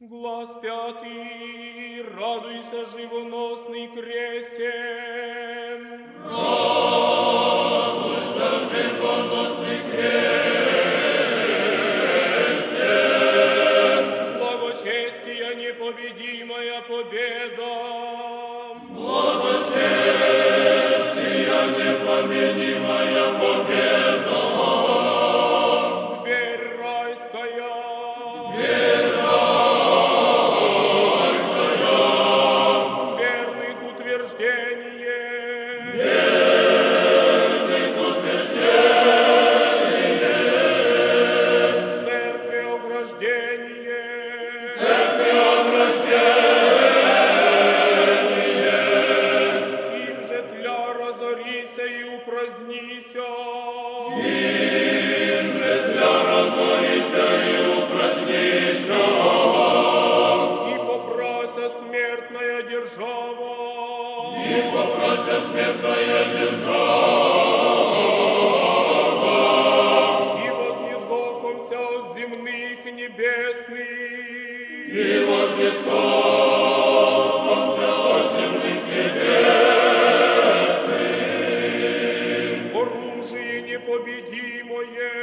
Глаз пятый, радуйся, живоносный крестем. Благочестие непобедимая победа. Верных утверждение. Церкви ограждение. Им же тля разорися и упразднися. И держава. И попрося смертная держава. И вознесохомся от земных небесных. И вознесохомся от земных небесных. Оружие непобедимое.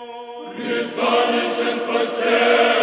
Пристанище спасения.